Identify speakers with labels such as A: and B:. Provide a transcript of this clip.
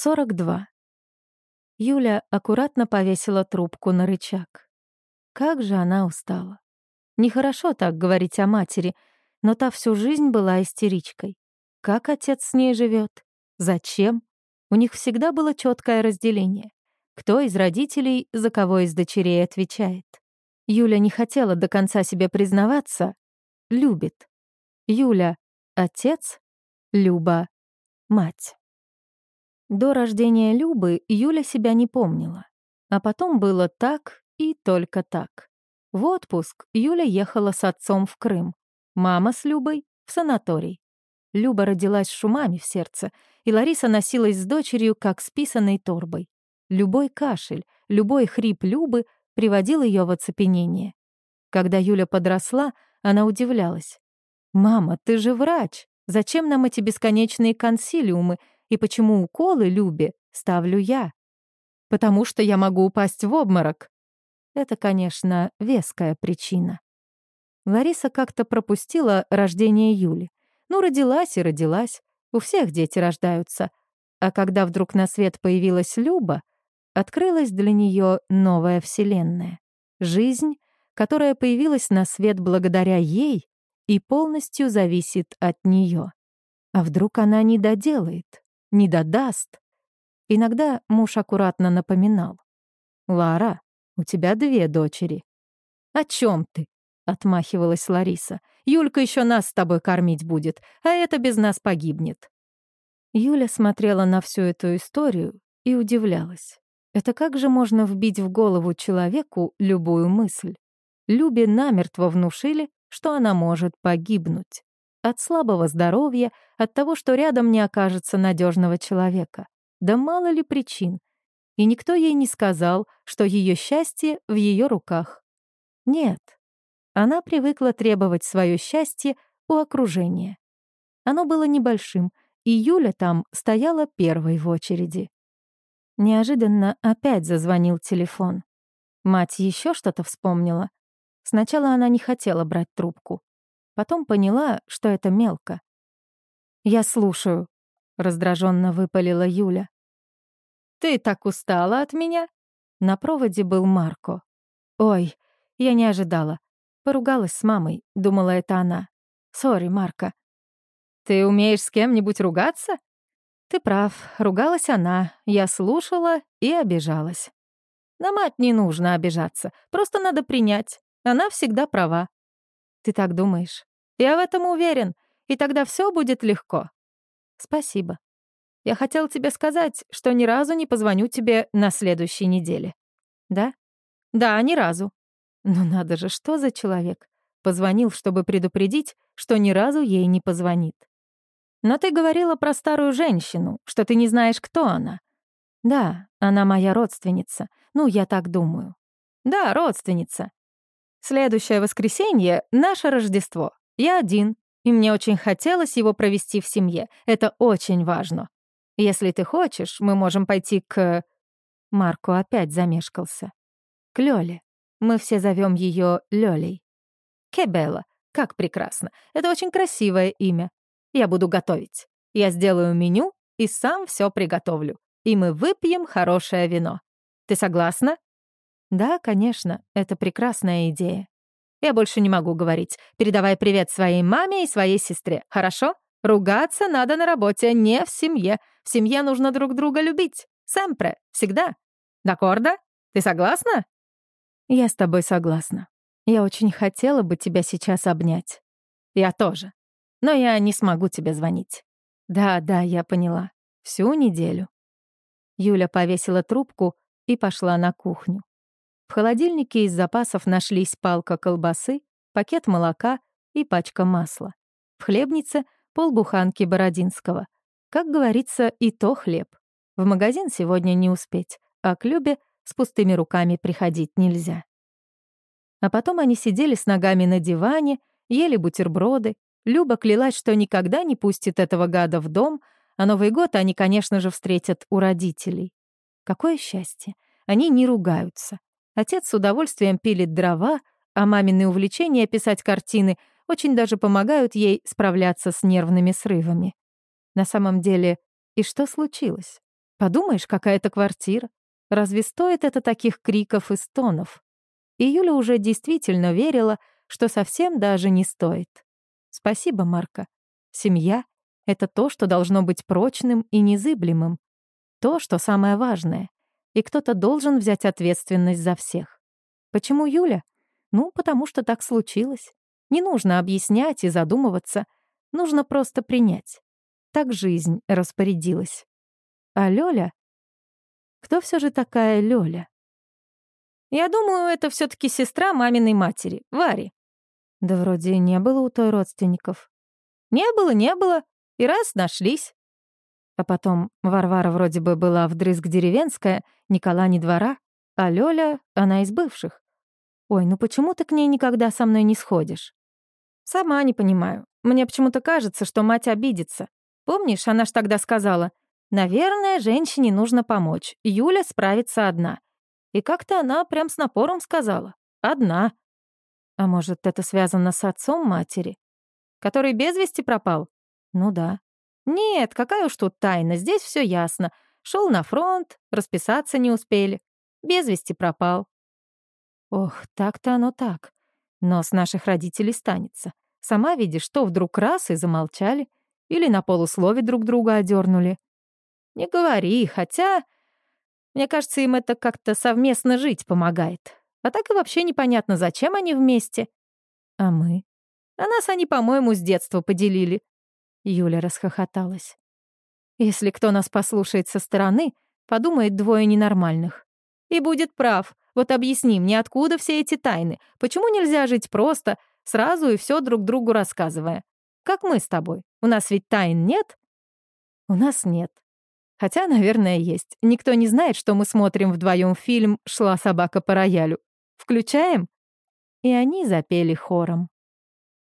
A: 42. Юля аккуратно повесила трубку на рычаг. Как же она устала. Нехорошо так говорить о матери, но та всю жизнь была истеричкой. Как отец с ней живет? Зачем? У них всегда было четкое разделение. Кто из родителей за кого из дочерей отвечает. Юля не хотела до конца себе признаваться. Любит. Юля — отец, Люба — мать. До рождения Любы Юля себя не помнила. А потом было так и только так. В отпуск Юля ехала с отцом в Крым. Мама с Любой — в санаторий. Люба родилась шумами в сердце, и Лариса носилась с дочерью, как с писаной торбой. Любой кашель, любой хрип Любы приводил ее в оцепенение. Когда Юля подросла, она удивлялась. «Мама, ты же врач! Зачем нам эти бесконечные консилиумы и почему уколы Любе ставлю я? Потому что я могу упасть в обморок. Это, конечно, веская причина. Лариса как-то пропустила рождение Юли. Ну, родилась и родилась. У всех дети рождаются. А когда вдруг на свет появилась Люба, открылась для нее новая вселенная. Жизнь, которая появилась на свет благодаря ей и полностью зависит от нее. А вдруг она не доделает? Не додаст. Иногда муж аккуратно напоминал. «Лара, у тебя две дочери». «О чем ты?» — отмахивалась Лариса. «Юлька еще нас с тобой кормить будет, а это без нас погибнет». Юля смотрела на всю эту историю и удивлялась. Это как же можно вбить в голову человеку любую мысль? Любе намертво внушили, что она может погибнуть. От слабого здоровья, от того, что рядом не окажется надежного человека. Да мало ли причин. И никто ей не сказал, что ее счастье в ее руках. Нет. Она привыкла требовать свое счастье у окружения. Оно было небольшим, и Юля там стояла первой в очереди. Неожиданно опять зазвонил телефон. Мать еще что-то вспомнила. Сначала она не хотела брать трубку. Потом поняла, что это мелко. «Я слушаю», — раздраженно выпалила Юля. «Ты так устала от меня?» На проводе был Марко. «Ой, я не ожидала. Поругалась с мамой, думала, это она. Сори, Марко». «Ты умеешь с кем-нибудь ругаться?» «Ты прав, ругалась она, я слушала и обижалась». «На мать не нужно обижаться, просто надо принять. Она всегда права». «Ты так думаешь?» Я в этом уверен, и тогда все будет легко. Спасибо. Я хотел тебе сказать, что ни разу не позвоню тебе на следующей неделе. Да? Да, ни разу. Ну надо же, что за человек? Позвонил, чтобы предупредить, что ни разу ей не позвонит. Но ты говорила про старую женщину, что ты не знаешь, кто она. Да, она моя родственница. Ну, я так думаю. Да, родственница. Следующее воскресенье — наше Рождество. Я один, и мне очень хотелось его провести в семье. Это очень важно. Если ты хочешь, мы можем пойти к...» Марко опять замешкался. «К Лёле. Мы все зовем ее Лёлей. Кебела. Как прекрасно. Это очень красивое имя. Я буду готовить. Я сделаю меню и сам все приготовлю. И мы выпьем хорошее вино. Ты согласна?» «Да, конечно, это прекрасная идея». Я больше не могу говорить. Передавай привет своей маме и своей сестре, хорошо? Ругаться надо на работе, не в семье. В семье нужно друг друга любить. Сэмпре, всегда. Дакорда? Ты согласна? Я с тобой согласна. Я очень хотела бы тебя сейчас обнять. Я тоже. Но я не смогу тебе звонить. Да, да, я поняла. Всю неделю. Юля повесила трубку и пошла на кухню. В холодильнике из запасов нашлись палка колбасы, пакет молока и пачка масла. В хлебнице — полбуханки Бородинского. Как говорится, и то хлеб. В магазин сегодня не успеть, а к Любе с пустыми руками приходить нельзя. А потом они сидели с ногами на диване, ели бутерброды. Люба клялась, что никогда не пустит этого гада в дом, а Новый год они, конечно же, встретят у родителей. Какое счастье! Они не ругаются. Отец с удовольствием пилит дрова, а мамины увлечения писать картины очень даже помогают ей справляться с нервными срывами. На самом деле, и что случилось? Подумаешь, какая-то квартира. Разве стоит это таких криков и стонов? И Юля уже действительно верила, что совсем даже не стоит. Спасибо, Марка. Семья — это то, что должно быть прочным и незыблемым. То, что самое важное. И кто-то должен взять ответственность за всех. Почему Юля? Ну, потому что так случилось. Не нужно объяснять и задумываться. Нужно просто принять. Так жизнь распорядилась. А Лёля? Кто все же такая Лёля? Я думаю, это все таки сестра маминой матери, Вари. Да вроде не было у той родственников. Не было, не было. И раз нашлись. А потом Варвара вроде бы была вдрызг деревенская, Никола не двора, а Лёля, она из бывших. Ой, ну почему ты к ней никогда со мной не сходишь? Сама не понимаю. Мне почему-то кажется, что мать обидится. Помнишь, она ж тогда сказала, «Наверное, женщине нужно помочь. Юля справится одна». И как-то она прям с напором сказала. «Одна». А может, это связано с отцом матери? Который без вести пропал? Ну да. Нет, какая уж тут тайна, здесь все ясно. Шел на фронт, расписаться не успели. Без вести пропал. Ох, так-то оно так. Но с наших родителей станется. Сама видишь, что вдруг раз и замолчали. Или на полуслове друг друга одернули. Не говори, хотя... Мне кажется, им это как-то совместно жить помогает. А так и вообще непонятно, зачем они вместе. А мы? А нас они, по-моему, с детства поделили. Юля расхохоталась. Если кто нас послушает со стороны, подумает двое ненормальных. И будет прав. Вот объясни мне, откуда все эти тайны? Почему нельзя жить просто, сразу и все друг другу рассказывая? Как мы с тобой. У нас ведь тайн нет? У нас нет. Хотя, наверное, есть. Никто не знает, что мы смотрим вдвоем фильм «Шла собака по роялю». Включаем? И они запели хором.